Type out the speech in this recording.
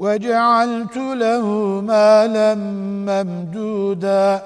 وجعلت له مالا ممدودا.